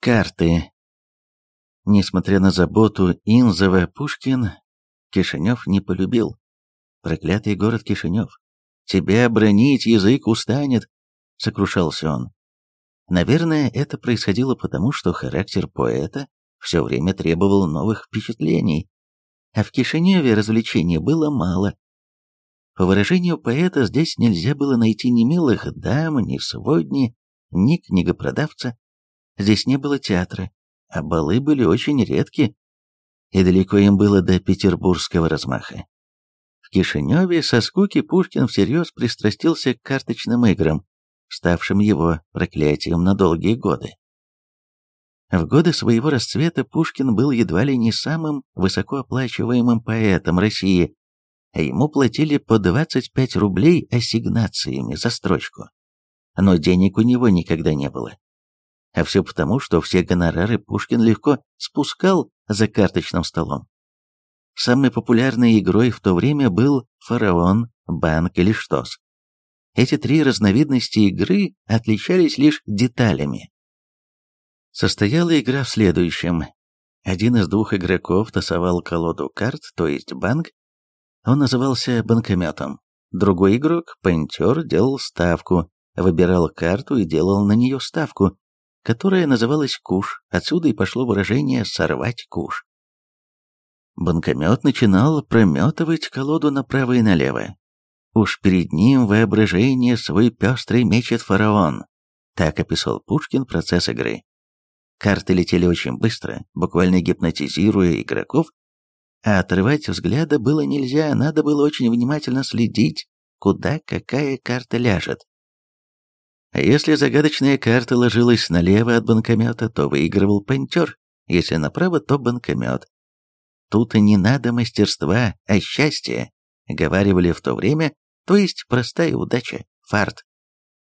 Карты. Несмотря на заботу Инзова, Пушкин Кишинев не полюбил. Проклятый город Кишинев. Тебя бронить язык устанет, сокрушался он. Наверное, это происходило потому, что характер поэта все время требовал новых впечатлений, а в Кишиневе развлечений было мало. По выражению поэта, здесь нельзя было найти ни милых дам, ни сводни, ни книгопродавца. Здесь не было театра, а балы были очень редки, и далеко им было до петербургского размаха. В Кишиневе со скуки Пушкин всерьез пристрастился к карточным играм, ставшим его проклятием на долгие годы. В годы своего расцвета Пушкин был едва ли не самым высокооплачиваемым поэтом России, а ему платили по 25 рублей ассигнациями за строчку. Но денег у него никогда не было. А все потому, что все гонорары Пушкин легко спускал за карточным столом. Самой популярной игрой в то время был фараон, банк или штос. Эти три разновидности игры отличались лишь деталями. Состояла игра в следующем. Один из двух игроков тасовал колоду карт, то есть банк. Он назывался банкометом. Другой игрок, пантер, делал ставку, выбирал карту и делал на нее ставку, которая называлась куш, отсюда и пошло выражение «сорвать куш». Банкомет начинал прометывать колоду направо и налево, Уж перед ним воображение свой пестрый мечет фараон. Так описал Пушкин процесс игры. Карты летели очень быстро, буквально гипнотизируя игроков, а отрывать взгляда было нельзя, надо было очень внимательно следить, куда какая карта ляжет. Если загадочная карта ложилась налево от банкомета, то выигрывал пантер, если направо, то банкомет. Тут не надо мастерства, а счастья, говаривали в то время, то есть простая удача, фарт.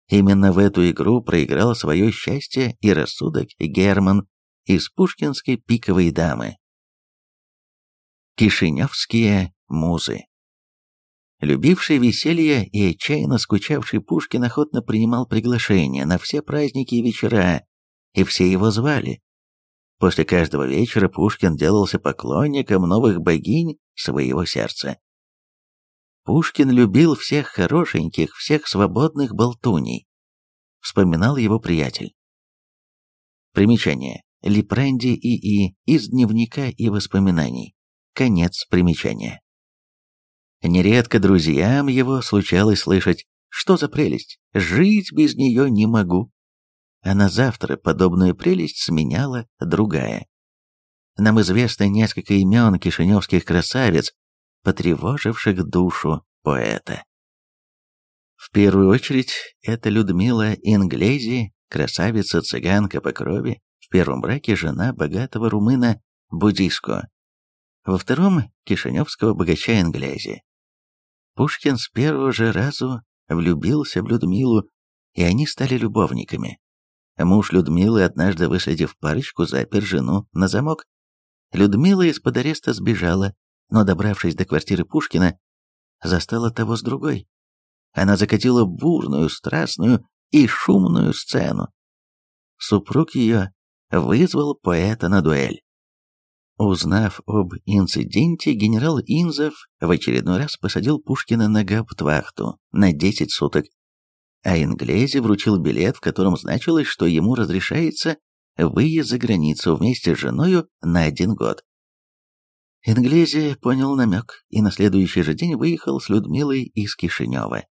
Именно в эту игру проиграл свое счастье и рассудок Герман из пушкинской пиковой дамы. Кишиневские музы Любивший веселье и отчаянно скучавший Пушкин охотно принимал приглашения на все праздники и вечера, и все его звали. После каждого вечера Пушкин делался поклонником новых богинь своего сердца. Пушкин любил всех хорошеньких, всех свободных болтуней. Вспоминал его приятель. Примечание. Липранди И.И. из дневника и воспоминаний. Конец примечания. Нередко друзьям его случалось слышать, что за прелесть, жить без нее не могу. А на завтра подобную прелесть сменяла другая. Нам известно несколько имен кишиневских красавиц, потревоживших душу поэта. В первую очередь, это Людмила Инглези, красавица-цыганка по крови, в первом браке жена богатого румына Будиско, во втором – кишиневского богача Инглези. Пушкин с первого же разу влюбился в Людмилу, и они стали любовниками. Муж Людмилы, однажды выследив парочку, запер жену на замок. Людмила из-под ареста сбежала, но, добравшись до квартиры Пушкина, застала того с другой. Она закатила бурную, страстную и шумную сцену. Супруг ее вызвал поэта на дуэль. Узнав об инциденте, генерал Инзов в очередной раз посадил Пушкина на гауптвахту на 10 суток, а Инглези вручил билет, в котором значилось, что ему разрешается выезд за границу вместе с женою на один год. Инглези понял намек и на следующий же день выехал с Людмилой из Кишинева.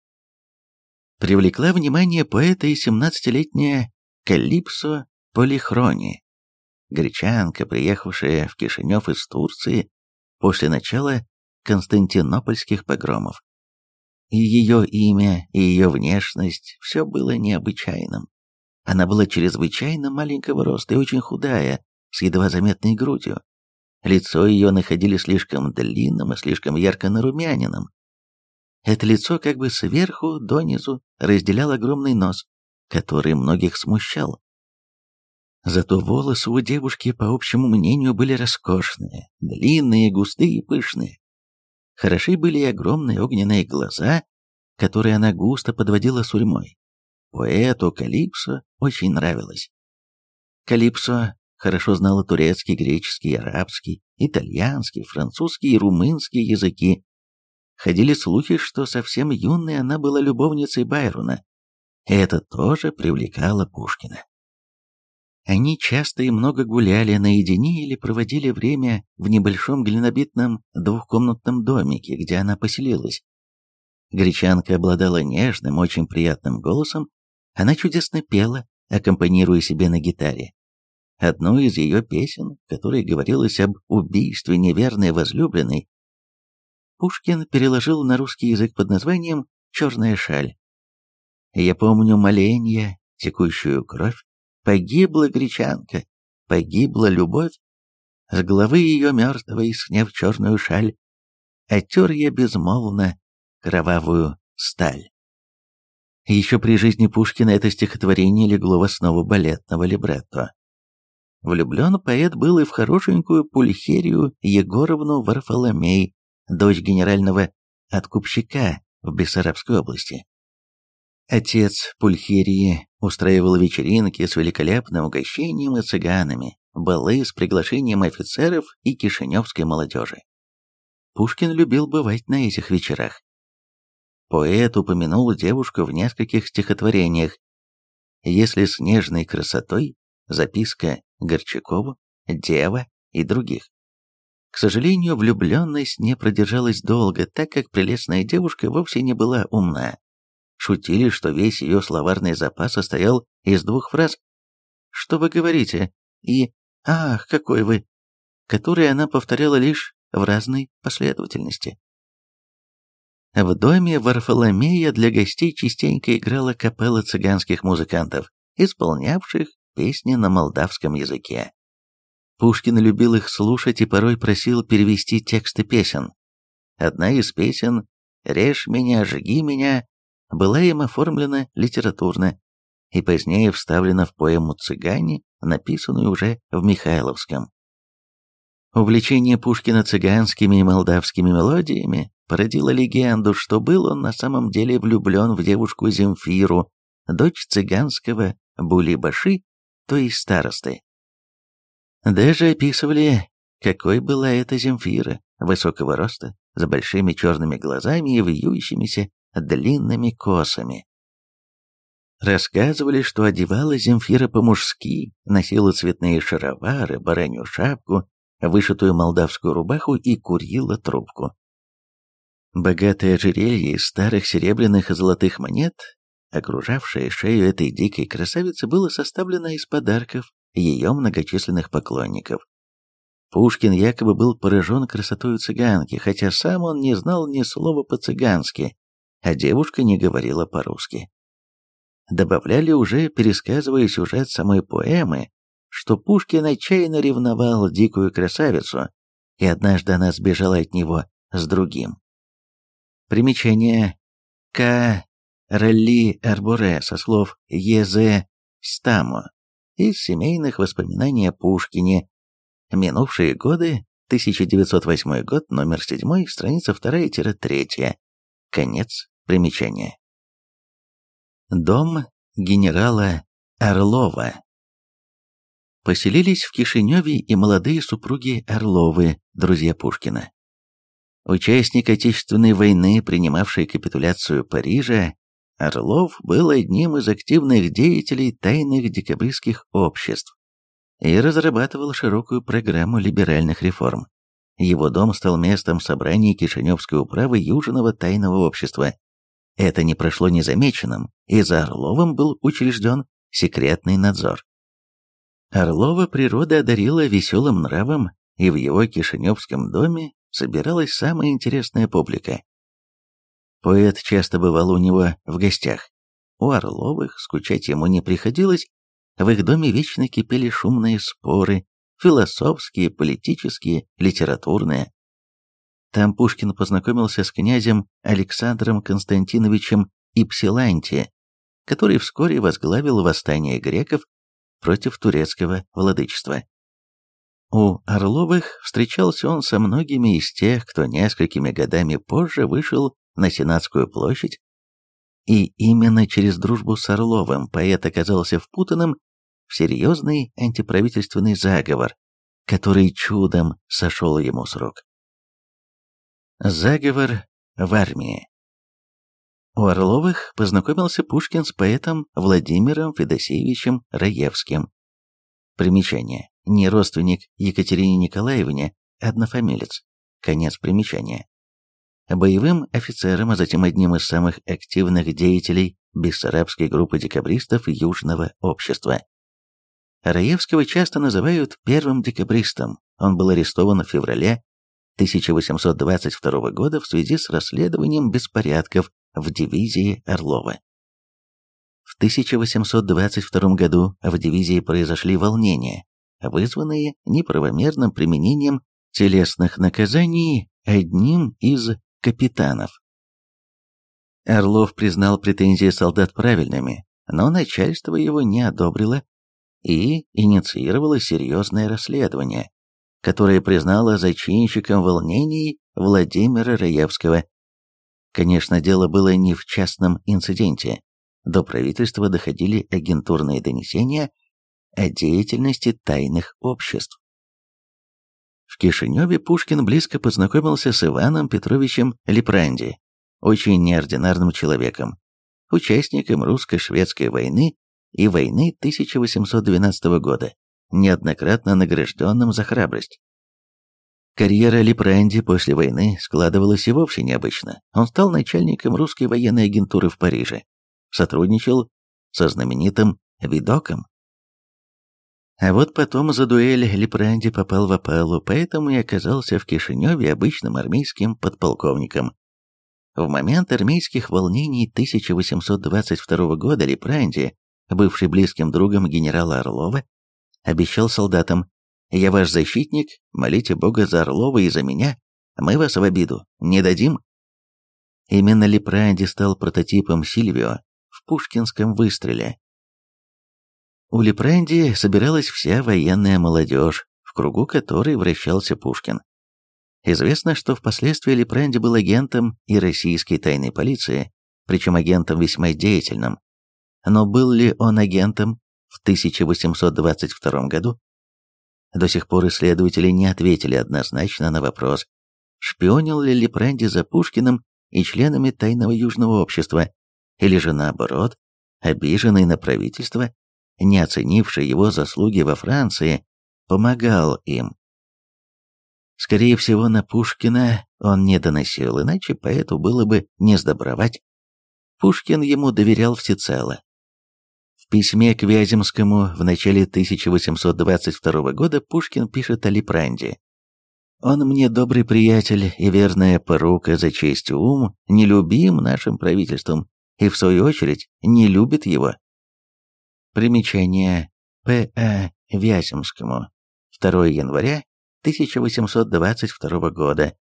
Привлекла внимание поэта и семнадцатилетняя Калипсо Полихрони, гречанка, приехавшая в Кишинев из Турции после начала константинопольских погромов. И ее имя, и ее внешность – все было необычайным. Она была чрезвычайно маленького роста и очень худая, с едва заметной грудью. Лицо ее находили слишком длинным и слишком ярко нарумяненным. Это лицо как бы сверху донизу разделял огромный нос, который многих смущал. Зато волосы у девушки, по общему мнению, были роскошные, длинные, густые и пышные. Хороши были и огромные огненные глаза, которые она густо подводила сурьмой. Поэту Калипсо очень нравилось. Калипсо хорошо знала турецкий, греческий, арабский, итальянский, французский и румынский языки. Ходили слухи, что совсем юной она была любовницей Байрона. Это тоже привлекало Пушкина. Они часто и много гуляли наедине или проводили время в небольшом глинобитном двухкомнатном домике, где она поселилась. Гречанка обладала нежным, очень приятным голосом, она чудесно пела, аккомпанируя себе на гитаре. Одну из ее песен, в которой говорилось об убийстве неверной возлюбленной, Пушкин переложил на русский язык под названием «Черная шаль». «Я помню моленья, текущую кровь, погибла гречанка, погибла любовь, с головы ее мертвой, сняв черную шаль, оттер я безмолвно кровавую сталь. Еще при жизни Пушкина это стихотворение легло в основу балетного либретто. Влюблен поэт был и в хорошенькую Пульхерию Егоровну Варфоломей, дочь генерального откупщика в Бессарабской области. Отец Пульхерии устраивал вечеринки с великолепным угощением и цыганами, балы с приглашением офицеров и кишиневской молодежи. Пушкин любил бывать на этих вечерах. Поэт упомянул девушку в нескольких стихотворениях. Если с нежной красотой, записка Горчакову, Дева и других. К сожалению, влюбленность не продержалась долго, так как прелестная девушка вовсе не была умна. Шутили, что весь ее словарный запас состоял из двух фраз «Что вы говорите?» и «Ах, какой вы!», которые она повторяла лишь в разной последовательности. В доме Варфоломея для гостей частенько играла капелла цыганских музыкантов, исполнявших песни на молдавском языке. Пушкин любил их слушать и порой просил перевести тексты песен. Одна из песен «Режь меня, жги меня» была им оформлена литературно и позднее вставлена в поэму «Цыгане», написанную уже в Михайловском. Увлечение Пушкина цыганскими и молдавскими мелодиями породило легенду, что был он на самом деле влюблен в девушку Земфиру, дочь цыганского Булибаши, то есть старосты. Даже описывали, какой была эта Земфира, высокого роста, с большими черными глазами и вьющимися длинными косами. Рассказывали, что одевала Земфира по-мужски, носила цветные шаровары, баранью шапку, вышитую молдавскую рубаху и курила трубку. Богатое ожерелье из старых серебряных и золотых монет, окружавшее шею этой дикой красавицы, было составлено из подарков ее многочисленных поклонников. Пушкин якобы был поражен красотой цыганки, хотя сам он не знал ни слова по-цыгански, а девушка не говорила по-русски. Добавляли уже, пересказывая сюжет самой поэмы, что Пушкин отчаянно ревновал дикую красавицу, и однажды она сбежала от него с другим. Примечание К. Ралли Арборе со слов Е.З. Стамо из семейных воспоминаний о Пушкине. Минувшие годы, 1908 год, номер 7, страница 2-3. Конец примечания. Дом генерала Орлова. Поселились в Кишиневе и молодые супруги Орловы, друзья Пушкина. Участник Отечественной войны, принимавший капитуляцию Парижа, Орлов был одним из активных деятелей тайных декабристских обществ и разрабатывал широкую программу либеральных реформ. Его дом стал местом собраний Кишиневской управы Южного тайного общества. Это не прошло незамеченным, и за Орловым был учрежден секретный надзор. Орлова природа одарила веселым нравом, и в его Кишиневском доме собиралась самая интересная публика. Поэт часто бывал у него в гостях. У Орловых скучать ему не приходилось, в их доме вечно кипели шумные споры, философские, политические, литературные. Там Пушкин познакомился с князем Александром Константиновичем Ипсиланти, который вскоре возглавил восстание греков против турецкого владычества. У Орловых встречался он со многими из тех, кто несколькими годами позже вышел на Сенатскую площадь, и именно через дружбу с Орловым поэт оказался впутанным в серьезный антиправительственный заговор, который чудом сошел ему с рук. Заговор в армии У Орловых познакомился Пушкин с поэтом Владимиром Федосеевичем Раевским. Примечание. Не родственник Екатерине Николаевне, однофамилец. Конец примечания. Боевым офицером, а затем одним из самых активных деятелей бессарабской группы декабристов Южного общества. Раевского часто называют первым декабристом. Он был арестован в феврале 1822 года в связи с расследованием беспорядков в дивизии Орлова. В 1822 году в дивизии произошли волнения, вызванные неправомерным применением телесных наказаний одним из капитанов. Орлов признал претензии солдат правильными, но начальство его не одобрило и инициировало серьезное расследование, которое признало зачинщиком волнений Владимира Раевского. Конечно, дело было не в частном инциденте. До правительства доходили агентурные донесения о деятельности тайных обществ. В Кишиневе Пушкин близко познакомился с Иваном Петровичем Лепранди, очень неординарным человеком, участником русско-шведской войны и войны 1812 года, неоднократно награжденным за храбрость. Карьера Лепранди после войны складывалась и вовсе необычно. Он стал начальником русской военной агентуры в Париже, сотрудничал со знаменитым Видоком. А вот потом за дуэль Лепранди попал в опалу, поэтому и оказался в Кишиневе обычным армейским подполковником. В момент армейских волнений 1822 года Лепранди, бывший близким другом генерала Орлова, обещал солдатам «Я ваш защитник, молите Бога за Орлова и за меня, мы вас в обиду не дадим». Именно Лепранди стал прототипом Сильвио в пушкинском выстреле. У Лепранди собиралась вся военная молодежь, в кругу которой вращался Пушкин. Известно, что впоследствии Лепранди был агентом и российской тайной полиции, причем агентом весьма деятельным. Но был ли он агентом в 1822 году? До сих пор исследователи не ответили однозначно на вопрос, шпионил ли Лепранди за Пушкиным и членами тайного южного общества, или же наоборот, обиженный на правительство, не оценивший его заслуги во Франции, помогал им. Скорее всего, на Пушкина он не доносил, иначе поэту было бы не сдобровать. Пушкин ему доверял всецело. Письме к Вяземскому в начале 1822 года Пушкин пишет о Липранде. «Он мне добрый приятель и верная порука за честь ум, не любим нашим правительством и, в свою очередь, не любит его». Примечание П.А. Вяземскому. 2 января 1822 года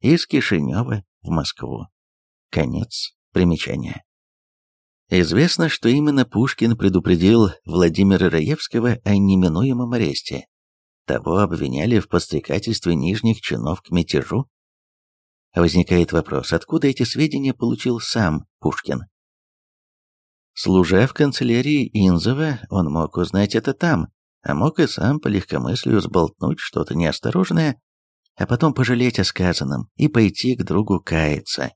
из Кишинева в Москву. Конец примечания. Известно, что именно Пушкин предупредил Владимира Раевского о неминуемом аресте. Того обвиняли в подстрекательстве нижних чинов к мятежу. Возникает вопрос, откуда эти сведения получил сам Пушкин? Служа в канцелярии Инзова, он мог узнать это там, а мог и сам по легкомыслию сболтнуть что-то неосторожное, а потом пожалеть о сказанном и пойти к другу каяться.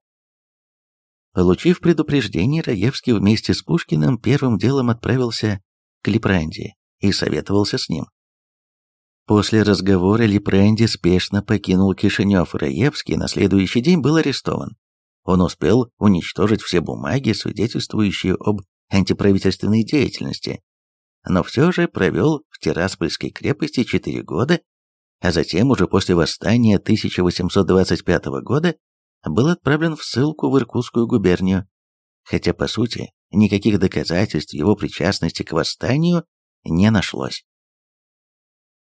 Получив предупреждение, Раевский вместе с Пушкиным первым делом отправился к Липранди и советовался с ним. После разговора Липранди спешно покинул Кишинев, Раевский на следующий день был арестован. Он успел уничтожить все бумаги, свидетельствующие об антиправительственной деятельности, но все же провел в Тираспольской крепости четыре года, а затем уже после восстания 1825 года был отправлен в ссылку в Иркутскую губернию, хотя, по сути, никаких доказательств его причастности к восстанию не нашлось.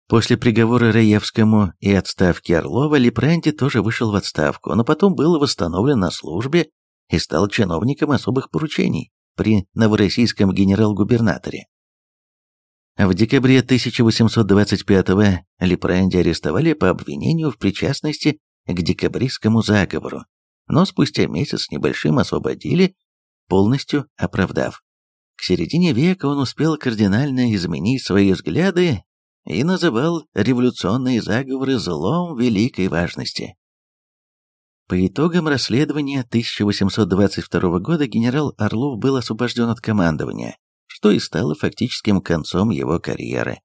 После приговора Раевскому и отставки Орлова Лепранти тоже вышел в отставку, но потом был восстановлен на службе и стал чиновником особых поручений при новороссийском генерал-губернаторе. В декабре 1825-го Лепранди арестовали по обвинению в причастности к декабристскому заговору, но спустя месяц с небольшим освободили, полностью оправдав. К середине века он успел кардинально изменить свои взгляды и называл революционные заговоры злом великой важности. По итогам расследования 1822 года генерал Орлов был освобожден от командования, что и стало фактическим концом его карьеры.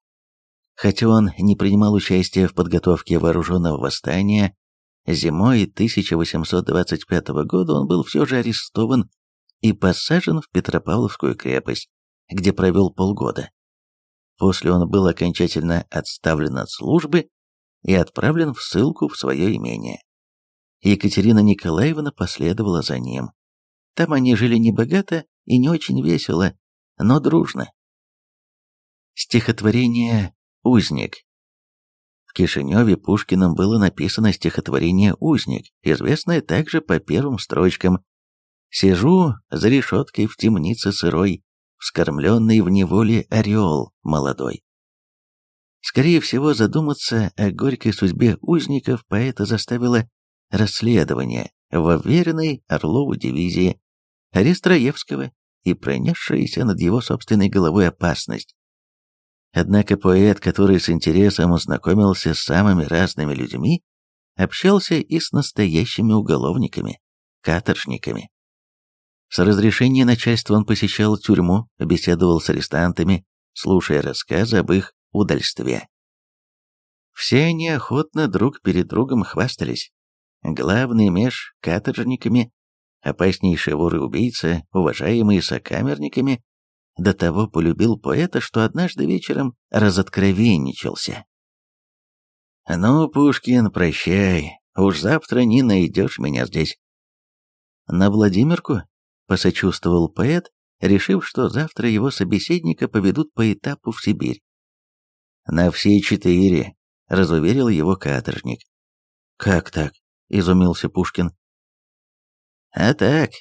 Хотя он не принимал участия в подготовке вооруженного восстания, зимой 1825 года он был все же арестован и посажен в Петропавловскую крепость, где провел полгода. После он был окончательно отставлен от службы и отправлен в ссылку в свое имение. Екатерина Николаевна последовала за ним. Там они жили небогато и не очень весело, но дружно. Стихотворение «Узник». В Кишиневе Пушкиным было написано стихотворение «Узник», известное также по первым строчкам «Сижу за решеткой в темнице сырой, вскормленный в неволе орел молодой». Скорее всего, задуматься о горькой судьбе узников поэта заставило расследование в уверенной Орлову дивизии, арест Раевского и пронесшаяся над его собственной головой опасность. Однако поэт, который с интересом ознакомился с самыми разными людьми, общался и с настоящими уголовниками, каторжниками. С разрешения начальства он посещал тюрьму, беседовал с арестантами, слушая рассказы об их удальстве. Все они охотно друг перед другом хвастались. Главный меж каторжниками, опаснейший вор и убийца, уважаемый сокамерниками, до того полюбил поэта, что однажды вечером разоткровенничался. «Ну, Пушкин, прощай, уж завтра не найдешь меня здесь». «На Владимирку?» — посочувствовал поэт, решив, что завтра его собеседника поведут по этапу в Сибирь. «На все четыре», — разуверил его каторжник. «Как так?» — изумился Пушкин. «А так,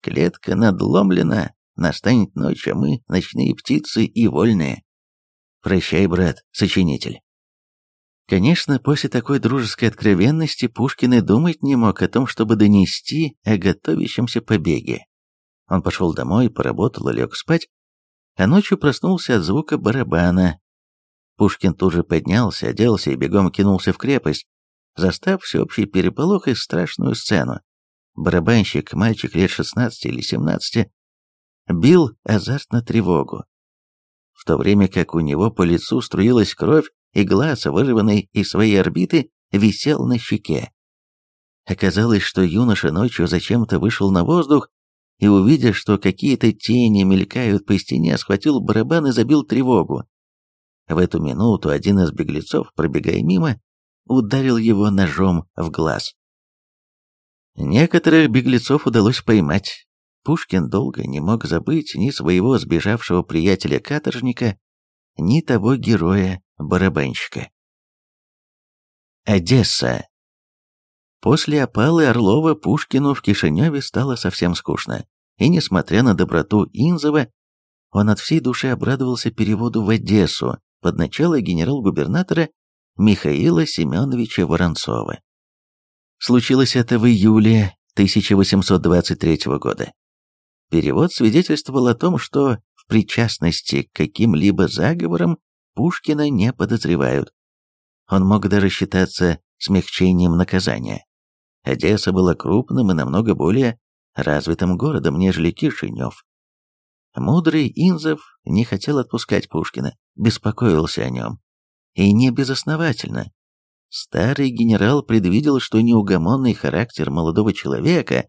клетка надломлена, Настанет ночь, а мы, ночные птицы и вольные. Прощай, брат, сочинитель. Конечно, после такой дружеской откровенности Пушкин и думать не мог о том, чтобы донести о готовящемся побеге. Он пошел домой, поработал лег спать, а ночью проснулся от звука барабана. Пушкин тут же поднялся, оделся и бегом кинулся в крепость, застав всеобщий переполох и страшную сцену. Барабанщик, мальчик лет 16 или 17, бил азартно тревогу. В то время как у него по лицу струилась кровь, и глаз, вырванный из своей орбиты, висел на щеке. Оказалось, что юноша ночью зачем-то вышел на воздух и, увидя, что какие-то тени мелькают по стене, схватил барабан и забил тревогу. В эту минуту один из беглецов, пробегая мимо, ударил его ножом в глаз. Некоторых беглецов удалось поймать, Пушкин долго не мог забыть ни своего сбежавшего приятеля-каторжника, ни того героя-барабанщика. Одесса. После опалы Орлова Пушкину в Кишиневе стало совсем скучно, и, несмотря на доброту Инзова, он от всей души обрадовался переводу в Одессу под начало генерал-губернатора Михаила Семеновича Воронцова. Случилось это в июле 1823 года. Перевод свидетельствовал о том, что в причастности к каким-либо заговорам Пушкина не подозревают. Он мог даже считаться смягчением наказания. Одесса была крупным и намного более развитым городом, нежели Кишинев. Мудрый Инзов не хотел отпускать Пушкина, беспокоился о нем. И не безосновательно. Старый генерал предвидел, что неугомонный характер молодого человека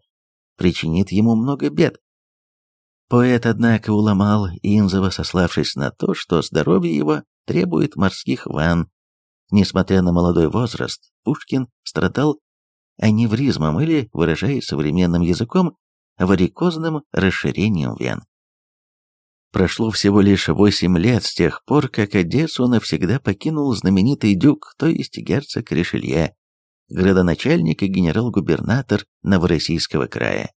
причинит ему много бед. Поэт, однако, уломал Инзова, сославшись на то, что здоровье его требует морских ванн. Несмотря на молодой возраст, Пушкин страдал аневризмом или, выражаясь современным языком, варикозным расширением вен. Прошло всего лишь восемь лет с тех пор, как Одессу навсегда покинул знаменитый дюк, то есть герцог Ришелье, градоначальник и генерал-губернатор Новороссийского края.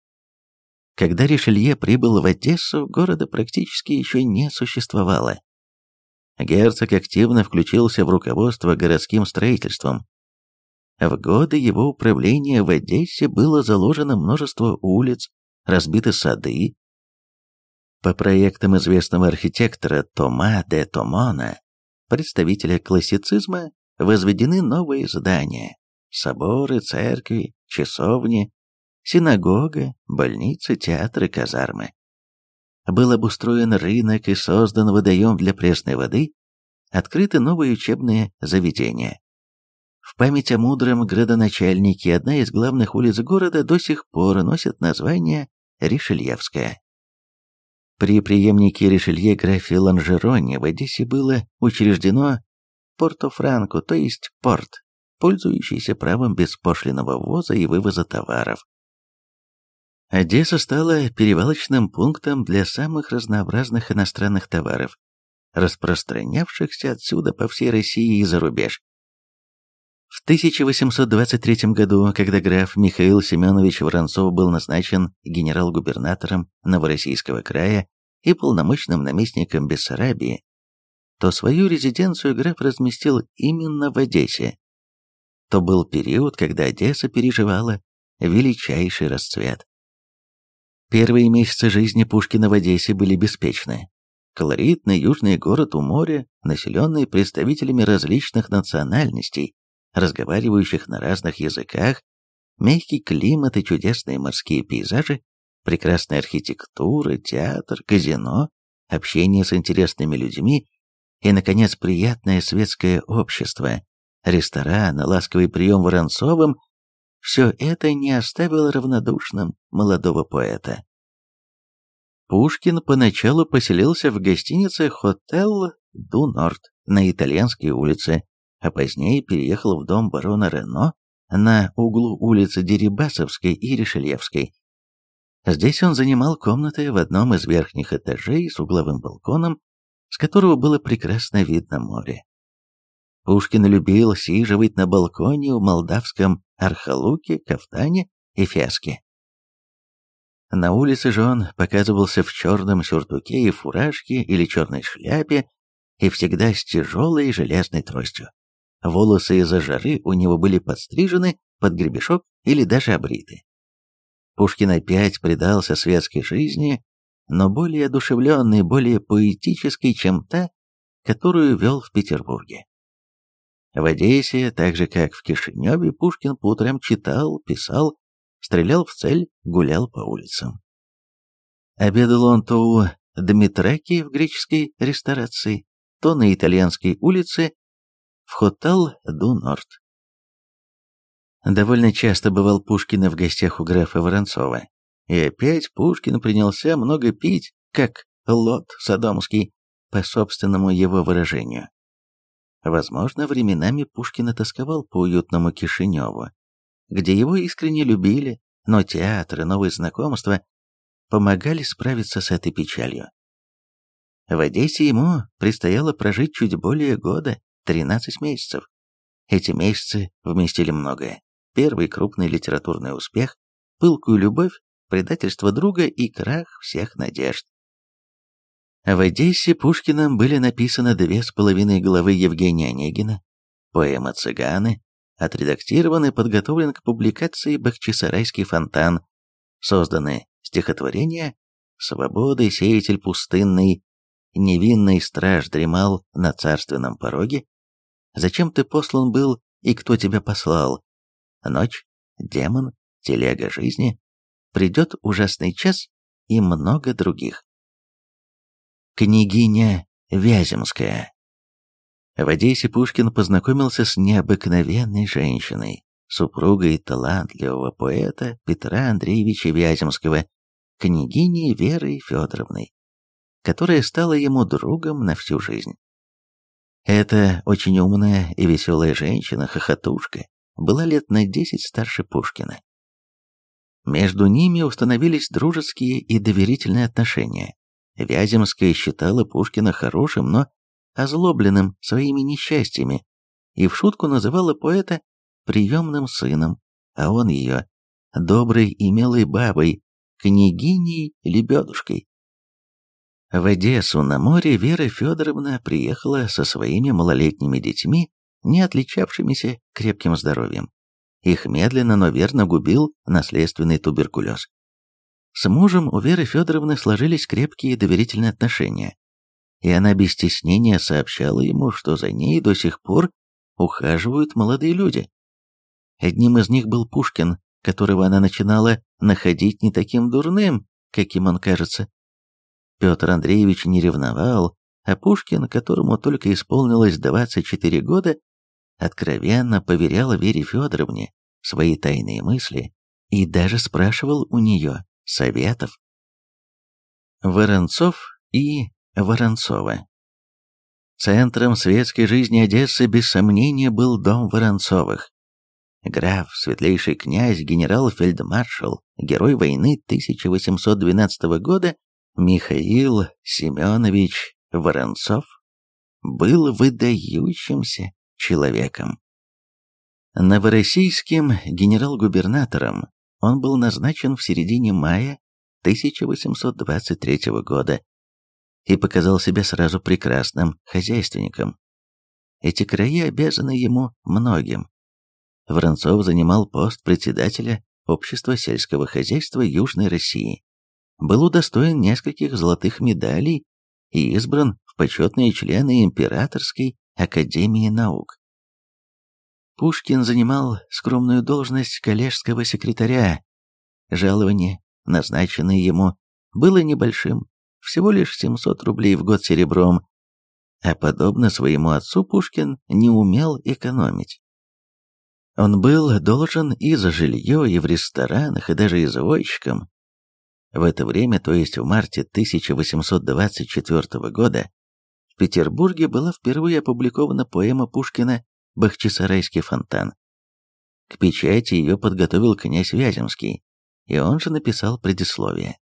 Когда Ришелье прибыл в Одессу, города практически еще не существовало. Герцог активно включился в руководство городским строительством. В годы его управления в Одессе было заложено множество улиц, разбиты сады. По проектам известного архитектора Тома де Томона, представителя классицизма, возведены новые здания, соборы, церкви, часовни, синагога, больницы, театры, казармы. Был обустроен рынок и создан водоем для пресной воды, открыты новые учебные заведения. В память о мудром градоначальнике одна из главных улиц города до сих пор носит название Ришельевская. При преемнике Ришелье графе Ланжероне в Одессе было учреждено Порто-Франко, то есть порт, пользующийся правом беспошлиного ввоза и вывоза товаров. Одесса стала перевалочным пунктом для самых разнообразных иностранных товаров, распространявшихся отсюда по всей России и за рубеж. В 1823 году, когда граф Михаил Семенович Воронцов был назначен генерал-губернатором Новороссийского края и полномочным наместником Бессарабии, то свою резиденцию граф разместил именно в Одессе. То был период, когда Одесса переживала величайший расцвет. Первые месяцы жизни Пушкина в Одессе были беспечны. Колоритный южный город у моря, населенный представителями различных национальностей, разговаривающих на разных языках, мягкий климат и чудесные морские пейзажи, прекрасная архитектура, театр, казино, общение с интересными людьми и, наконец, приятное светское общество, ресторан, ласковый прием Воронцовым – все это не оставило равнодушным молодого поэта. Пушкин поначалу поселился в гостинице «Хотел Ду Норд» на Итальянской улице, а позднее переехал в дом барона Рено на углу улицы Дерибасовской и Решельевской. Здесь он занимал комнаты в одном из верхних этажей с угловым балконом, с которого было прекрасно видно море. Пушкин любил сиживать на балконе в молдавском архалуке, кафтане и феске. На улице же он показывался в черном сюртуке и фуражке или черной шляпе и всегда с тяжелой железной тростью. Волосы из-за жары у него были подстрижены под гребешок или даже обриты. Пушкин опять предался светской жизни, но более одушевленной, более поэтической, чем та, которую вел в Петербурге. В Одессе, так же как в Кишиневе, Пушкин по утрам читал, писал, стрелял в цель, гулял по улицам. Обедал он то у Дмитраки в греческой ресторации, то на итальянской улице в Хотел Ду Норд. Довольно часто бывал Пушкин в гостях у графа Воронцова. И опять Пушкин принялся много пить, как лот садомский, по собственному его выражению. Возможно, временами Пушкин тосковал по уютному Кишиневу, где его искренне любили, но театр и новые знакомства помогали справиться с этой печалью. В Одессе ему предстояло прожить чуть более года, 13 месяцев. Эти месяцы вместили многое. Первый крупный литературный успех, пылкую любовь, предательство друга и крах всех надежд. В Одессе Пушкиным были написаны две с половиной главы Евгения Онегина, поэма «Цыганы», отредактирован и подготовлен к публикации «Бахчисарайский фонтан», созданы стихотворения «Свободы, сеятель пустынный», «Невинный страж дремал на царственном пороге», «Зачем ты послан был и кто тебя послал?» «Ночь», «Демон», «Телега жизни», «Придет ужасный час» и много других. Княгиня Вяземская в Одессе Пушкин познакомился с необыкновенной женщиной, супругой талантливого поэта Петра Андреевича Вяземского, княгиней Верой Федоровной, которая стала ему другом на всю жизнь. Эта очень умная и веселая женщина-хохотушка была лет на десять старше Пушкина. Между ними установились дружеские и доверительные отношения. Вяземская считала Пушкина хорошим, но озлобленным своими несчастьями, и в шутку называла поэта приемным сыном, а он ее доброй и милой бабой, княгиней-лебедушкой. В Одессу на море Вера Федоровна приехала со своими малолетними детьми, не отличавшимися крепким здоровьем. Их медленно, но верно губил наследственный туберкулез. С мужем у Веры Федоровны сложились крепкие доверительные отношения, и она без стеснения сообщала ему, что за ней до сих пор ухаживают молодые люди. Одним из них был Пушкин, которого она начинала находить не таким дурным, каким он кажется. Петр Андреевич не ревновал, а Пушкин, которому только исполнилось 24 года, откровенно поверял Вере Федоровне свои тайные мысли и даже спрашивал у нее советов. Воронцов и Воронцова Центром светской жизни Одессы без сомнения был дом Воронцовых. Граф, светлейший князь, генерал-фельдмаршал, герой войны 1812 года Михаил Семенович Воронцов был выдающимся человеком. Новороссийским генерал-губернатором он был назначен в середине мая 1823 года и показал себя сразу прекрасным хозяйственником. Эти краи обязаны ему многим. Воронцов занимал пост председателя Общества сельского хозяйства Южной России, был удостоен нескольких золотых медалей и избран в почетные члены Императорской Академии Наук. Пушкин занимал скромную должность коллежского секретаря. Жалование, назначенное ему, было небольшим, всего лишь 700 рублей в год серебром, а подобно своему отцу Пушкин не умел экономить. Он был должен и за жилье, и в ресторанах, и даже извозчикам. В это время, то есть в марте 1824 года, в Петербурге была впервые опубликована поэма Пушкина «Бахчисарайский фонтан». К печати ее подготовил князь Вяземский, и он же написал предисловие.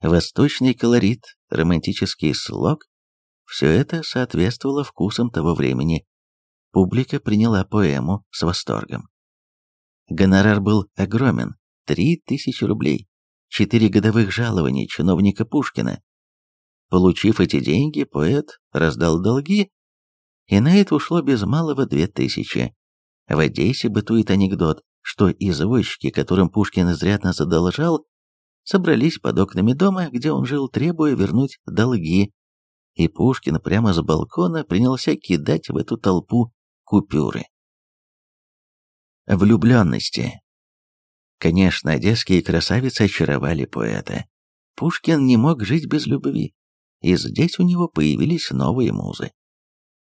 Восточный колорит, романтический слог – все это соответствовало вкусам того времени. Публика приняла поэму с восторгом. Гонорар был огромен – 3000 рублей, четыре годовых жалования чиновника Пушкина. Получив эти деньги, поэт раздал долги, и на это ушло без малого две тысячи. В Одессе бытует анекдот, что извозчики, которым Пушкин изрядно задолжал, собрались под окнами дома, где он жил, требуя вернуть долги, и Пушкин прямо с балкона принялся кидать в эту толпу купюры. Влюбленности Конечно, одесские красавицы очаровали поэта. Пушкин не мог жить без любви, и здесь у него появились новые музы.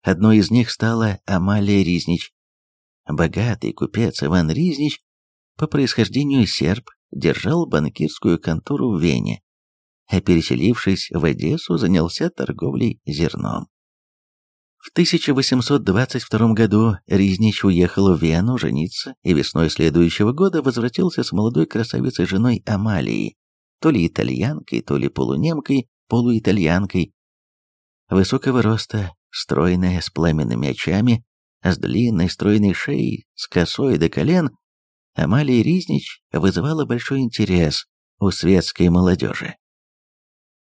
Одной из них стала Амалия Ризнич. Богатый купец Иван Ризнич, по происхождению серб, держал банкирскую контору в Вене, а переселившись в Одессу, занялся торговлей зерном. В 1822 году Ризнич уехал в Вену жениться и весной следующего года возвратился с молодой красавицей женой Амалией, то ли итальянкой, то ли полунемкой, полуитальянкой. Высокого роста, стройная, с пламенными очами, с длинной стройной шеей, с косой до колен, Амалия Ризнич вызывала большой интерес у светской молодежи.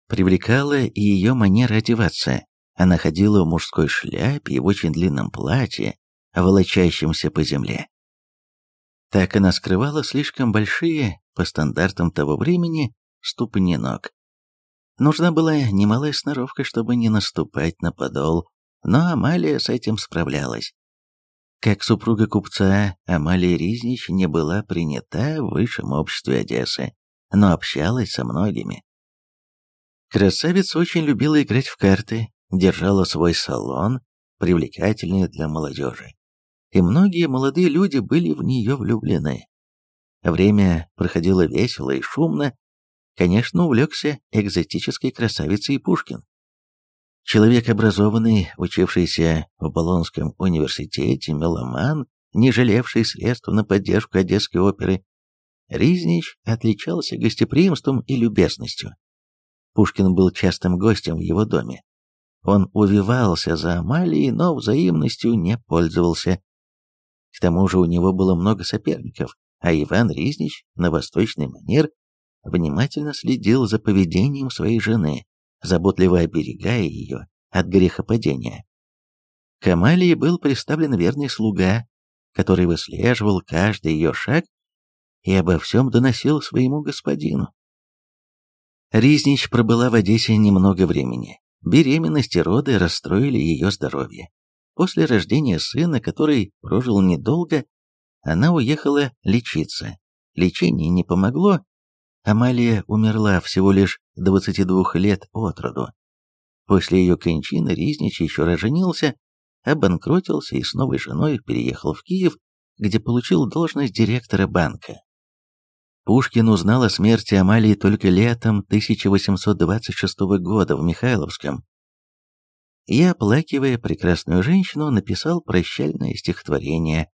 Привлекала и ее манера одеваться, она ходила в мужской шляпе и в очень длинном платье, волочащемся по земле. Так она скрывала слишком большие, по стандартам того времени, ступни ног. Нужна была немалая сноровка, чтобы не наступать на подол, но Амалия с этим справлялась. Как супруга купца, Амалия Ризнич не была принята в высшем обществе Одессы, но общалась со многими. Красавица очень любила играть в карты, держала свой салон, привлекательный для молодежи. И многие молодые люди были в нее влюблены. Время проходило весело и шумно. Конечно, увлекся экзотической красавицей Пушкин. Человек образованный, учившийся в Болонском университете, меломан, не жалевший средств на поддержку Одесской оперы, Ризнич отличался гостеприимством и любезностью. Пушкин был частым гостем в его доме, он увивался за Амалией, но взаимностью не пользовался. К тому же у него было много соперников, а Иван Ризнич на восточный манер внимательно следил за поведением своей жены, заботливо оберегая ее от грехопадения. К Амалии был представлен верный слуга, который выслеживал каждый ее шаг и обо всем доносил своему господину. Ризнич пробыла в Одессе немного времени. Беременность и роды расстроили ее здоровье. После рождения сына, который прожил недолго, она уехала лечиться. Лечение не помогло. Амалия умерла всего лишь 22 лет от роду. После ее кончины Ризнич еще раз женился, обанкротился и с новой женой переехал в Киев, где получил должность директора банка. Пушкин узнал о смерти Амалии только летом 1826 года в Михайловском. И, оплакивая прекрасную женщину, написал прощальное стихотворение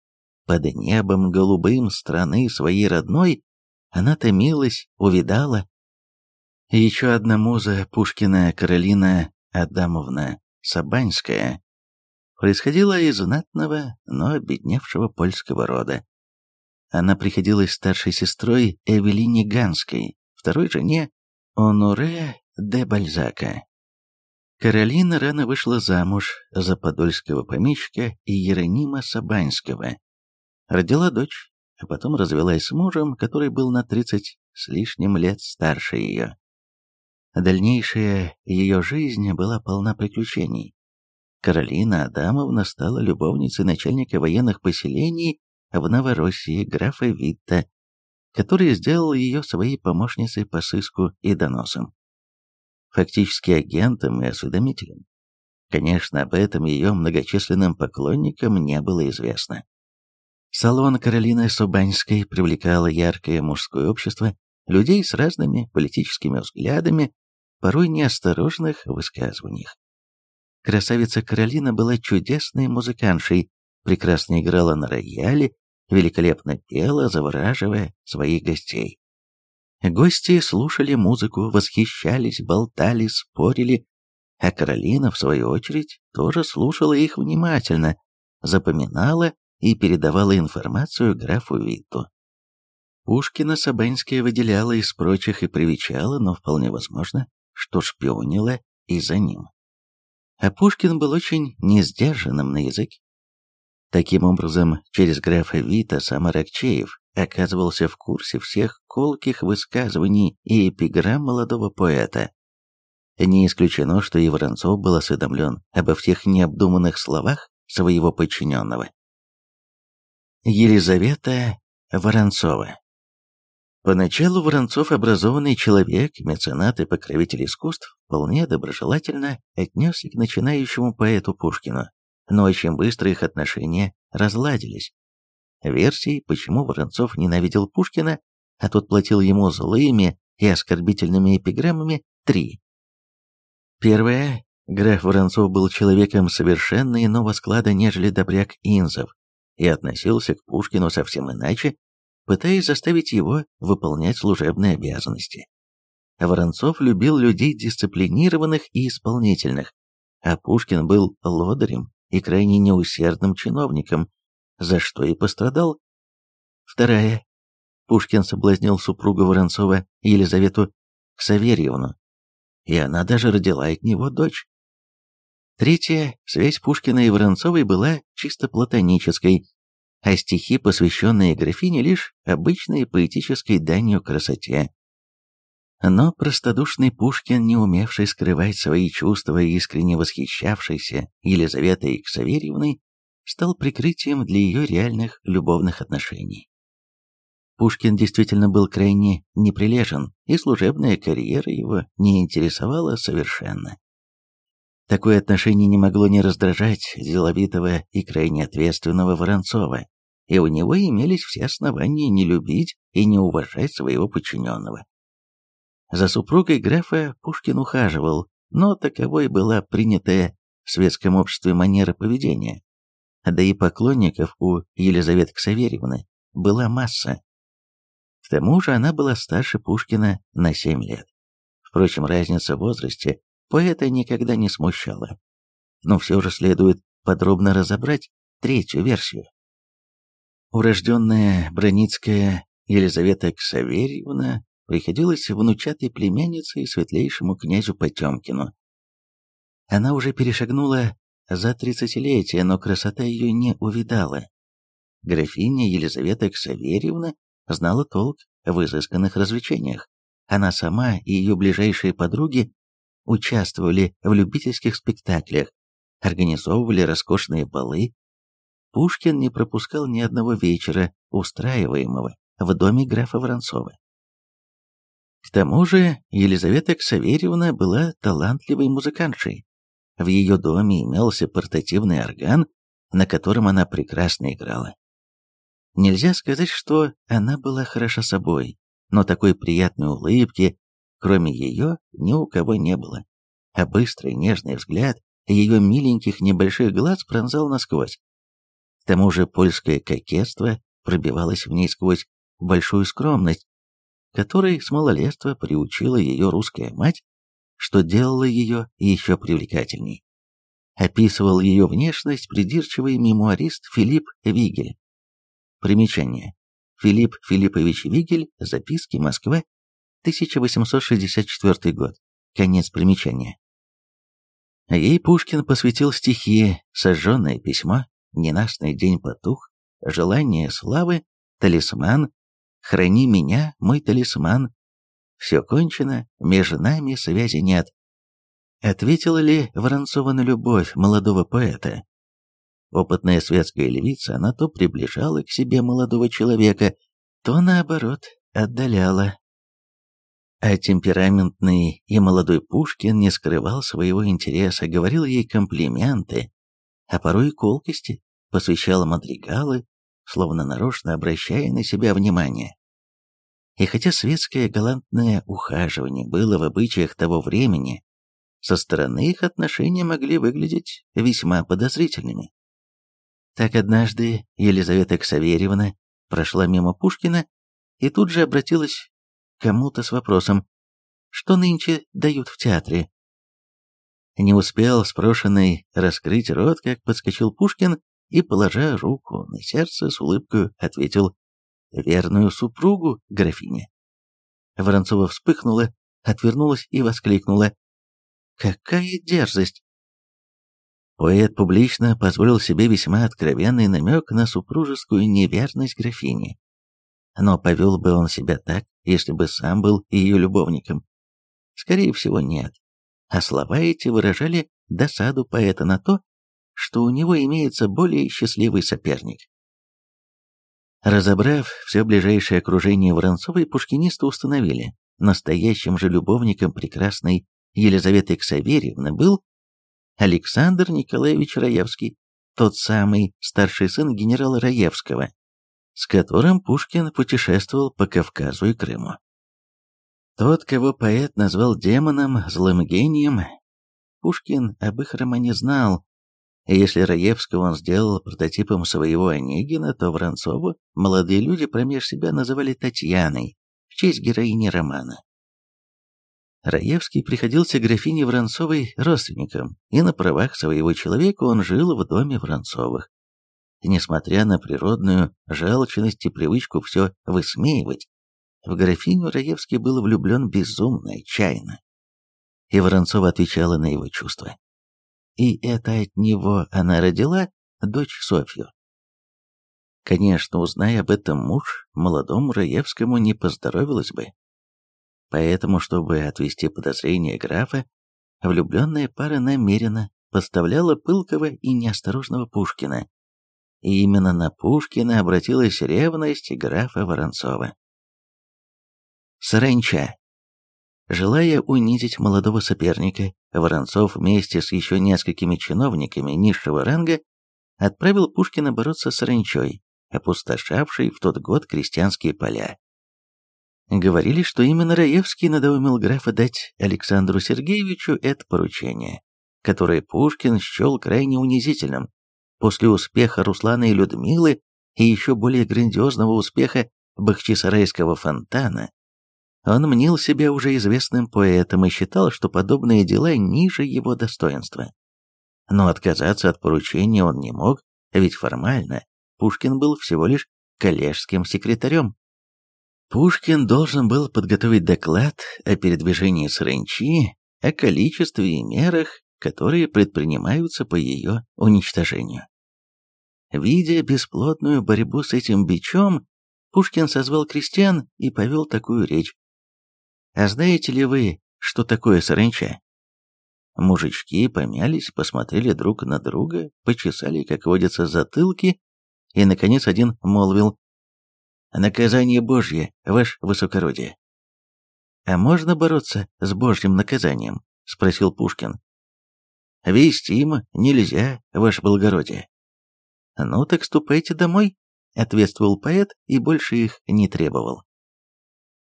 «Под небом голубым страны своей родной она томилась, увидала». Еще одна муза Пушкина Каролина Адамовна Сабанская происходила из знатного, но обедневшего польского рода. Она приходилась старшей сестрой Эвелине Ганской, второй жене Онуре де Бальзака. Каролина рано вышла замуж за подольского помещика Иеронима Сабанского. Родила дочь, а потом развелась с мужем, который был на 30 с лишним лет старше ее. Дальнейшая ее жизнь была полна приключений. Каролина Адамовна стала любовницей начальника военных поселений в Новороссии графа Витта, который сделал ее своей помощницей по сыску и доносам. Фактически агентом и осведомителем. Конечно, об этом ее многочисленным поклонникам не было известно. Салон Каролины Субаньской привлекало яркое мужское общество, людей с разными политическими взглядами, порой неосторожных высказываниях. Красавица Каролина была чудесной музыканшей, прекрасно играла на рояле великолепно пела, завораживая своих гостей. Гости слушали музыку, восхищались, болтали, спорили, а Каролина, в свою очередь, тоже слушала их внимательно, запоминала и передавала информацию графу Витту. Пушкина Сабанская выделяла из прочих и привечала, но вполне возможно, что шпионила и за ним. А Пушкин был очень несдержанным на языке. Таким образом, через графа Вита сам Аракчеев оказывался в курсе всех колких высказываний и эпиграмм молодого поэта. Не исключено, что и Воронцов был осведомлен обо всех необдуманных словах своего подчиненного. Елизавета Воронцова Поначалу Воронцов, образованный человек, меценат и покровитель искусств, вполне доброжелательно отнесся к начинающему поэту Пушкину но очень быстро их отношения разладились. Версий, почему Воронцов ненавидел Пушкина, а тот платил ему злыми и оскорбительными эпиграммами, три. Первое. Граф Воронцов был человеком совершенно иного склада, нежели добряк Инзов, и относился к Пушкину совсем иначе, пытаясь заставить его выполнять служебные обязанности. Воронцов любил людей дисциплинированных и исполнительных, а Пушкин был лодырем и крайне неусердным чиновником, за что и пострадал. Вторая. Пушкин соблазнил супругу Воронцова Елизавету Ксаверьевну, и она даже родила от него дочь. Третья. Связь Пушкина и Воронцовой была чисто платонической, а стихи, посвященные графине, лишь обычной поэтической данью красоте. Но простодушный Пушкин, не умевший скрывать свои чувства и искренне восхищавшийся Елизаветой Ксаверьевной, стал прикрытием для ее реальных любовных отношений. Пушкин действительно был крайне неприлежен, и служебная карьера его не интересовала совершенно. Такое отношение не могло не раздражать деловитого и крайне ответственного Воронцова, и у него имелись все основания не любить и не уважать своего подчиненного. За супругой графа Пушкин ухаживал, но таковой была принятая в светском обществе манера поведения. Да и поклонников у Елизаветы Ксаверьевны была масса. К тому же она была старше Пушкина на семь лет. Впрочем, разница в возрасте поэта никогда не смущала. Но все же следует подробно разобрать третью версию. Урожденная Броницкая Елизавета Ксаверьевна приходилось внучатой племяннице и светлейшему князю Потемкину. Она уже перешагнула за тридцатилетие, но красота ее не увидала. Графиня Елизавета Ксаверьевна знала толк в изысканных развлечениях. она сама и ее ближайшие подруги участвовали в любительских спектаклях, организовывали роскошные балы. Пушкин не пропускал ни одного вечера, устраиваемого в доме графа Воронцова. К тому же Елизавета Ксаверьевна была талантливой музыкантшей. В ее доме имелся портативный орган, на котором она прекрасно играла. Нельзя сказать, что она была хороша собой, но такой приятной улыбки, кроме ее, ни у кого не было. А быстрый нежный взгляд ее миленьких небольших глаз пронзал насквозь. К тому же польское кокетство пробивалось в ней сквозь большую скромность, которой с малолетства приучила ее русская мать, что делало ее еще привлекательней. Описывал ее внешность придирчивый мемуарист Филипп Вигель. Примечание. Филипп Филиппович Вигель, записки, Москва, 1864 год. Конец примечания. Ей Пушкин посвятил стихи «Сожженное письмо», «Ненастный день потух», «Желание славы», «Талисман», «Храни меня, мой талисман», «Все кончено, между нами связи нет». Ответила ли Воронцова на любовь молодого поэта? Опытная светская львица, она то приближала к себе молодого человека, то, наоборот, отдаляла. А темпераментный и молодой Пушкин не скрывал своего интереса, говорил ей комплименты, а порой и колкости, посвящал мадригалы, словно нарочно обращая на себя внимание. И хотя светское галантное ухаживание было в обычаях того времени, со стороны их отношения могли выглядеть весьма подозрительными. Так однажды Елизавета Ксаверьевна прошла мимо Пушкина и тут же обратилась кому-то с вопросом, что нынче дают в театре. Не успел спрошенный раскрыть рот, как подскочил Пушкин и, положа руку на сердце, с улыбкой ответил «Верную супругу, графиня». Воронцова вспыхнула, отвернулась и воскликнула «Какая дерзость! Поэт публично позволил себе весьма откровенный намек на супружескую неверность графини. Но повел бы он себя так, если бы сам был ее любовником? Скорее всего, нет. А слова эти выражали досаду поэта на то, что у него имеется более счастливый соперник. Разобрав все ближайшее окружение Воронцовой, пушкинисты установили, настоящим же любовником прекрасной Елизаветы Ксаверьевны был Александр Николаевич Раевский, тот самый старший сын генерала Раевского, с которым Пушкин путешествовал по Кавказу и Крыму. Тот, кого поэт назвал демоном, злым гением, Пушкин об их романе знал, и если Раевского он сделал прототипом своего Онегина, то Воронцову молодые люди промеж себя называли Татьяной в честь героини романа. Раевский приходился графине Воронцовой родственником, и на правах своего человека он жил в доме Воронцовых. Несмотря на природную жалчность и привычку все высмеивать, в графиню Раевский был влюблен безумно, отчаянно. И Воронцова отвечала на его чувства. И это от него она родила дочь Софью. Конечно, узная об этом муж, молодому Раевскому не поздоровилось бы. Поэтому, чтобы отвести подозрения графа, влюбленная пара намеренно подставляла пылкого и неосторожного Пушкина. И именно на Пушкина обратилась ревность графа Воронцова. Саранча. Желая унизить молодого соперника, Воронцов вместе с еще несколькими чиновниками низшего ранга отправил Пушкина бороться с саранчой, опустошавшей в тот год крестьянские поля. Говорили, что именно Раевский надоумил графа дать Александру Сергеевичу это поручение, которое Пушкин счел крайне унизительным. После успеха Руслана и Людмилы и еще более грандиозного успеха Бахчисарайского фонтана, он мнил себя уже известным поэтом и считал, что подобные дела ниже его достоинства. Но отказаться от поручения он не мог, ведь формально Пушкин был всего лишь коллежским секретарем. Пушкин должен был подготовить доклад о передвижении саранчи, о количестве и мерах, которые предпринимаются по ее уничтожению. Видя бесплотную борьбу с этим бичом, Пушкин созвал крестьян и повел такую речь. а знаете ли вы, что такое саранча?» Мужички помялись, посмотрели друг на друга, почесали, как водятся, затылки, и, наконец, один молвил «Наказание Божье, ваше высокородие». «А можно бороться с Божьим наказанием?» — спросил Пушкин. «Вести им нельзя, ваше благородие». «Ну так ступайте домой», — ответствовал поэт и больше их не требовал.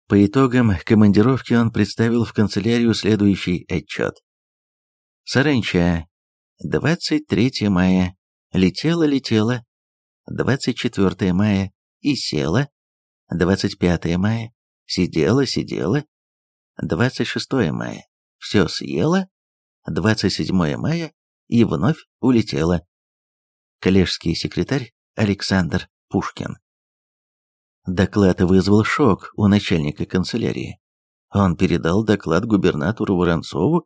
По итогам командировки он представил в канцелярию следующий отчет. Саранча. 23 мая. Летела-летела. 24 мая. И села. 25 мая. Сидела-сидела. 26 мая. Все съела. 27 мая. И вновь улетела. Коллежский секретарь Александр Пушкин. Доклад вызвал шок у начальника канцелярии. Он передал доклад губернатору Воронцову,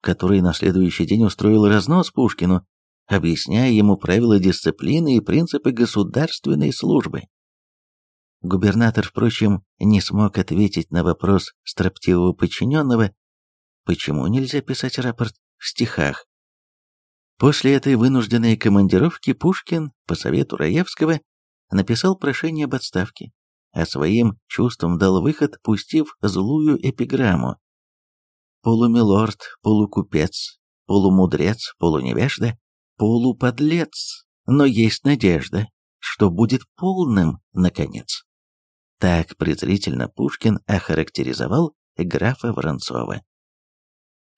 который на следующий день устроил разнос Пушкину, объясняя ему правила дисциплины и принципы государственной службы. Губернатор, впрочем, не смог ответить на вопрос строптивого подчиненного, почему нельзя писать рапорт в стихах. После этой вынужденной командировки Пушкин, по совету Раевского, написал прошение об отставке, а своим чувствам дал выход, пустив злую эпиграмму. Полумилорд, полукупец, полумудрец, полуневежда, полуподлец, но есть надежда, что будет полным, наконец. Так презрительно Пушкин охарактеризовал графа Воронцова.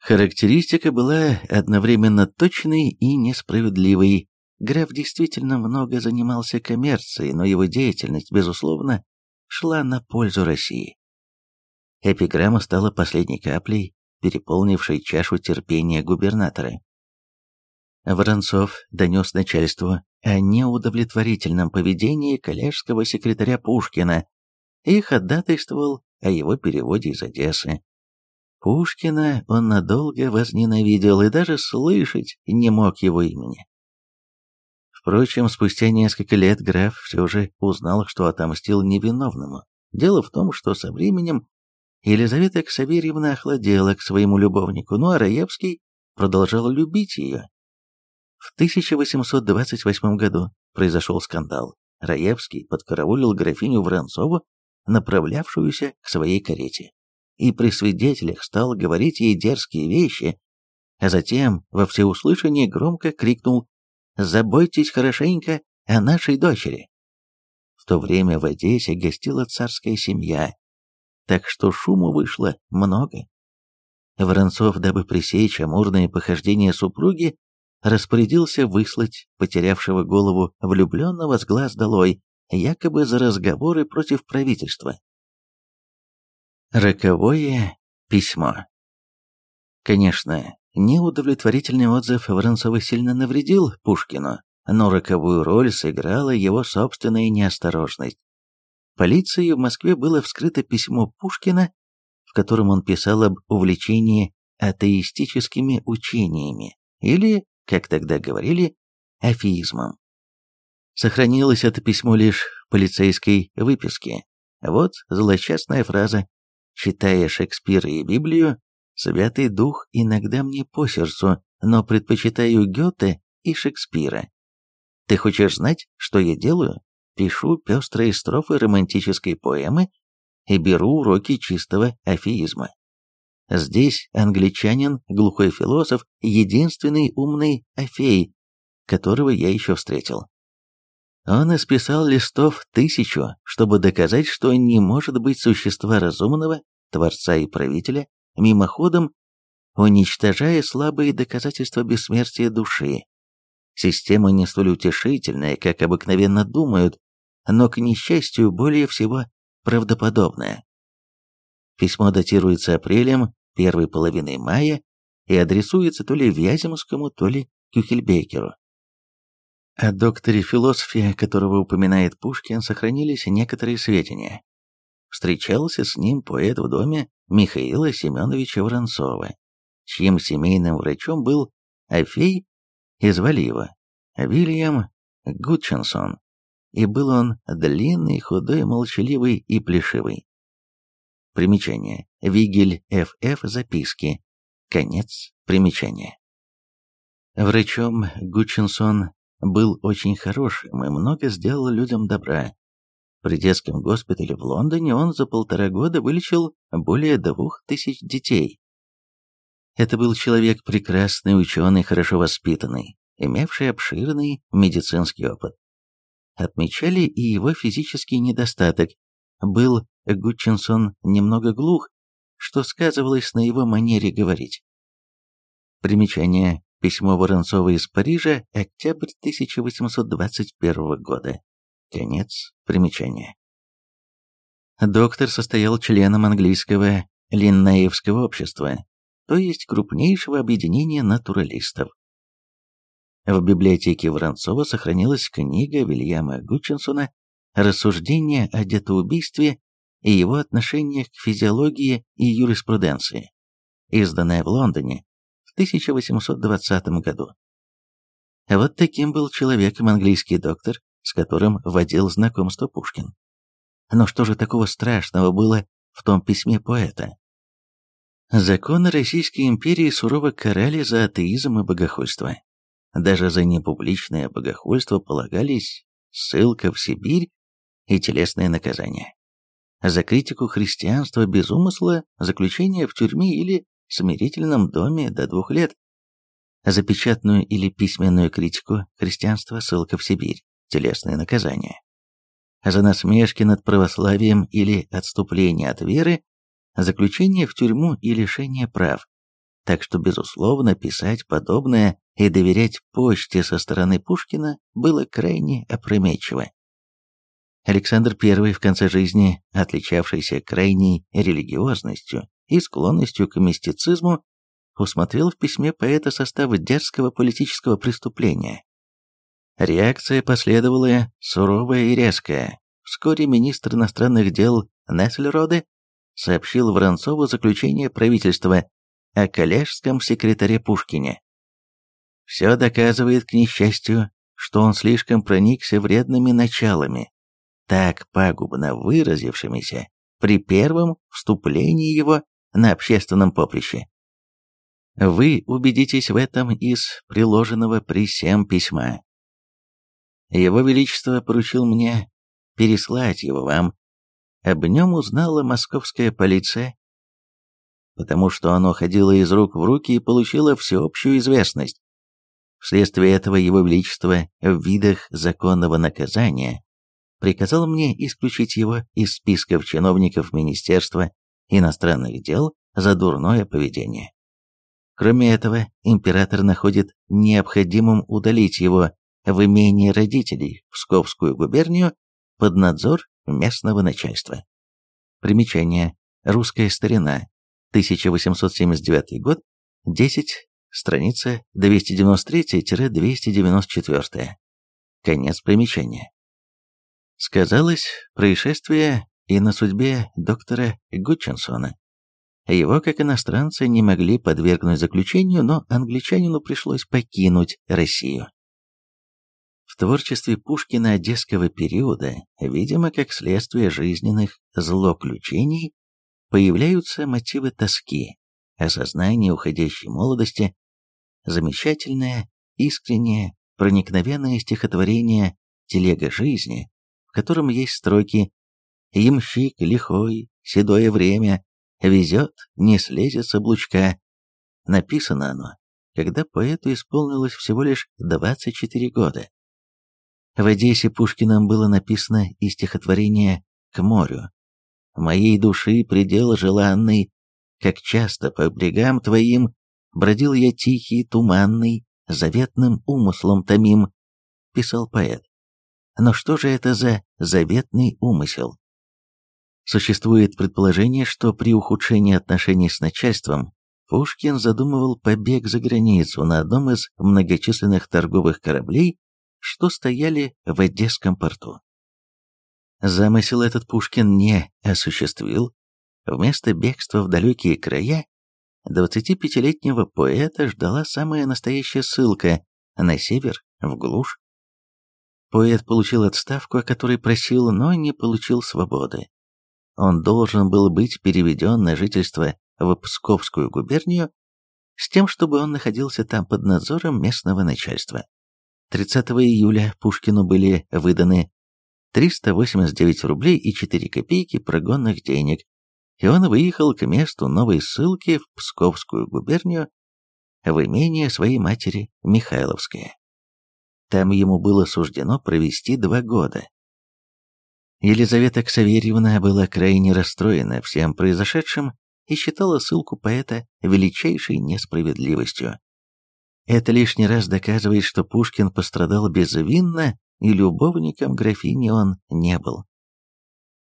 Характеристика была одновременно точной и несправедливой, Граф действительно много занимался коммерцией, но его деятельность, безусловно, шла на пользу России. Эпиграмма стала последней каплей, переполнившей чашу терпения губернатора. Воронцов донес начальству о неудовлетворительном поведении коллежского секретаря Пушкина и ходатайствовал о его переводе из Одессы. Пушкина он надолго возненавидел и даже слышать не мог его имени. Впрочем, спустя несколько лет граф все же узнал, что отомстил невиновному. Дело в том, что со временем Елизавета Ксаверьевна охладела к своему любовнику, ну а Раевский продолжал любить ее. В 1828 году произошел скандал. Раевский подкараулил графиню Воронцову, направлявшуюся к своей карете, и при свидетелях стал говорить ей дерзкие вещи, а затем во всеуслышание громко крикнул заботьтесь хорошенько о нашей дочери. В то время в Одессе гостила царская семья, так что шуму вышло много. Воронцов, дабы пресечь амурные похождения супруги, распорядился выслать потерявшего голову влюбленного с глаз долой, якобы за разговоры против правительства. Роковое письмо. Конечно, Неудовлетворительный отзыв Воронцова сильно навредил Пушкину, но роковую роль сыграла его собственная неосторожность. Полиции в Москве было вскрыто письмо Пушкина, в котором он писал об увлечении атеистическими учениями, или, как тогда говорили, афеизмом. Сохранилось это письмо лишь в полицейской выписке. Вот злосчастная фраза «Читая Шекспира и Библию, Святый Дух иногда мне по сердцу, но предпочитаю Гёте и Шекспира. Ты хочешь знать, что я делаю? Пишу пестрые строфы романтической поэмы и беру уроки чистого афеизма. Здесь англичанин, глухой философ, единственный умный афей, которого я еще встретил. Он исписал листов тысячу, чтобы доказать, что не может быть существа разумного, творца и правителя, мимоходом уничтожая слабые доказательства бессмертия души. Система не столь утешительная, как обыкновенно думают, но, к несчастью, более всего правдоподобная. Письмо датируется апрелем, первой половиной мая и адресуется то ли Вяземскому, то ли Кюхельбекеру. О докторе философии, которого упоминает Пушкин, сохранились некоторые сведения. Встречался с ним поэт в доме Михаила Семеновича Воронцова, чьим семейным врачом был Афей из Валива, Вильям Гудчинсон, и был он длинный, худой, молчаливый и плешивый. Примечание. Вигель Ф.Ф. Записки. Конец примечания. Врачом Гутчинсон был очень хорошим и много сделал людям добра. При детском госпитале в Лондоне он за полтора года вылечил более двух тысяч детей. Это был человек прекрасный, ученый, хорошо воспитанный, имевший обширный медицинский опыт. Отмечали и его физический недостаток. Был Гутчинсон немного глух, что сказывалось на его манере говорить. Примечание. Письмо Воронцова из Парижа, октябрь 1821 года. Конец примечания. Доктор состоял членом английского Линнаевского общества, то есть крупнейшего объединения натуралистов. В библиотеке Воронцова сохранилась книга Вильяма Гутчинсона «Рассуждения о детоубийстве и его отношениях к физиологии и юриспруденции», изданная в Лондоне 1820 году. Вот таким был человеком английский доктор, с которым водил знакомство Пушкин. Но что же такого страшного было в том письме поэта? Законы Российской империи сурово карали за атеизм и богохульство. Даже за непубличное богохульство полагались ссылка в Сибирь и телесные наказания. За критику христианства без умысла заключение в тюрьме или смирительном доме до двух лет. За печатную или письменную критику христианства ссылка в Сибирь, телесные наказания. За насмешки над православием или отступление от веры, заключение в тюрьму и лишение прав. Так что, безусловно, писать подобное и доверять почте со стороны Пушкина было крайне опрометчиво. Александр I в конце жизни, отличавшийся крайней религиозностью и склонностью к мистицизму, усмотрел в письме поэта состав дерзкого политического преступления. Реакция последовала суровая и резкая. Вскоре министр иностранных дел Нессельроде сообщил Воронцову заключение правительства о коллежском секретаре Пушкине. Все доказывает, к несчастью, что он слишком проникся вредными началами, так пагубно выразившимися при первом вступлении его на общественном поприще. Вы убедитесь в этом из приложенного при всем письма. Его Величество поручил мне переслать его вам. Об нем узнала московская полиция потому что оно ходило из рук в руки и получило всеобщую известность. Вследствие этого Его Величество в видах законного наказания приказал мне исключить его из списков чиновников Министерства иностранных дел за дурное поведение. Кроме этого, император находит необходимым удалить его в имении родителей в Псковскую губернию под надзор местного начальства. Примечание. Русская старина. 1879 год, 10, страница 293-294. Конец примечания. Сказалось происшествие и на судьбе доктора Гутчинсона. Его, как иностранца, не могли подвергнуть заключению, но англичанину пришлось покинуть Россию. В творчестве Пушкина одесского периода, видимо, как следствие жизненных злоключений, появляются мотивы тоски, осознание уходящей молодости, замечательное, искреннее, проникновенное стихотворение «Телега жизни», в котором есть строки «Ямщик лихой, седое время, везет, не слезет с облучка». Написано оно, когда поэту исполнилось всего лишь 24 года. В Одессе Пушкиным было написано и стихотворение «К морю», моей души предел желанный, как часто по брегам твоим бродил я тихий, туманный, заветным умыслом томим, писал поэт. Но что же это за заветный умысел? Существует предположение, что при ухудшении отношений с начальством Пушкин задумывал побег за границу на одном из многочисленных торговых кораблей, что стояли в Одесском порту. Замысел этот Пушкин не осуществил. Вместо бегства в далекие края 25-летнего поэта ждала самая настоящая ссылка на север, в глушь. Поэт получил отставку, о которой просил, но не получил свободы. Он должен был быть переведен на жительство в Псковскую губернию с тем, чтобы он находился там под надзором местного начальства. 30 июля Пушкину были выданы 389 рублей и 4 копейки прогонных денег, и он выехал к месту новой ссылки в Псковскую губернию в имение своей матери Михайловское. Там ему было суждено провести два года. Елизавета Ксаверьевна была крайне расстроена всем произошедшим и считала ссылку поэта величайшей несправедливостью. Это лишний раз доказывает, что Пушкин пострадал безвинно, и любовником графини он не был.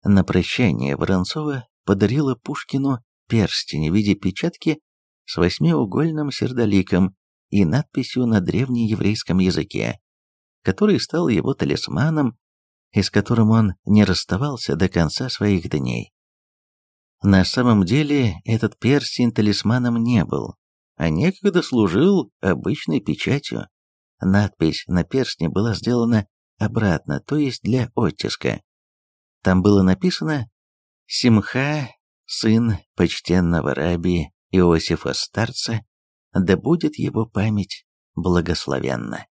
На прощание Воронцова подарила Пушкину перстень в виде печатки с восьмиугольным сердоликом и надписью на древнееврейском языке, который стал его талисманом и с которым он не расставался до конца своих дней. На самом деле этот перстень талисманом не был, а некогда служил обычной печатью. Надпись на перстне была сделана обратно, то есть для оттиска. Там было написано «Симха, сын почтенного раби Иосифа Старца, да будет его память благословенна».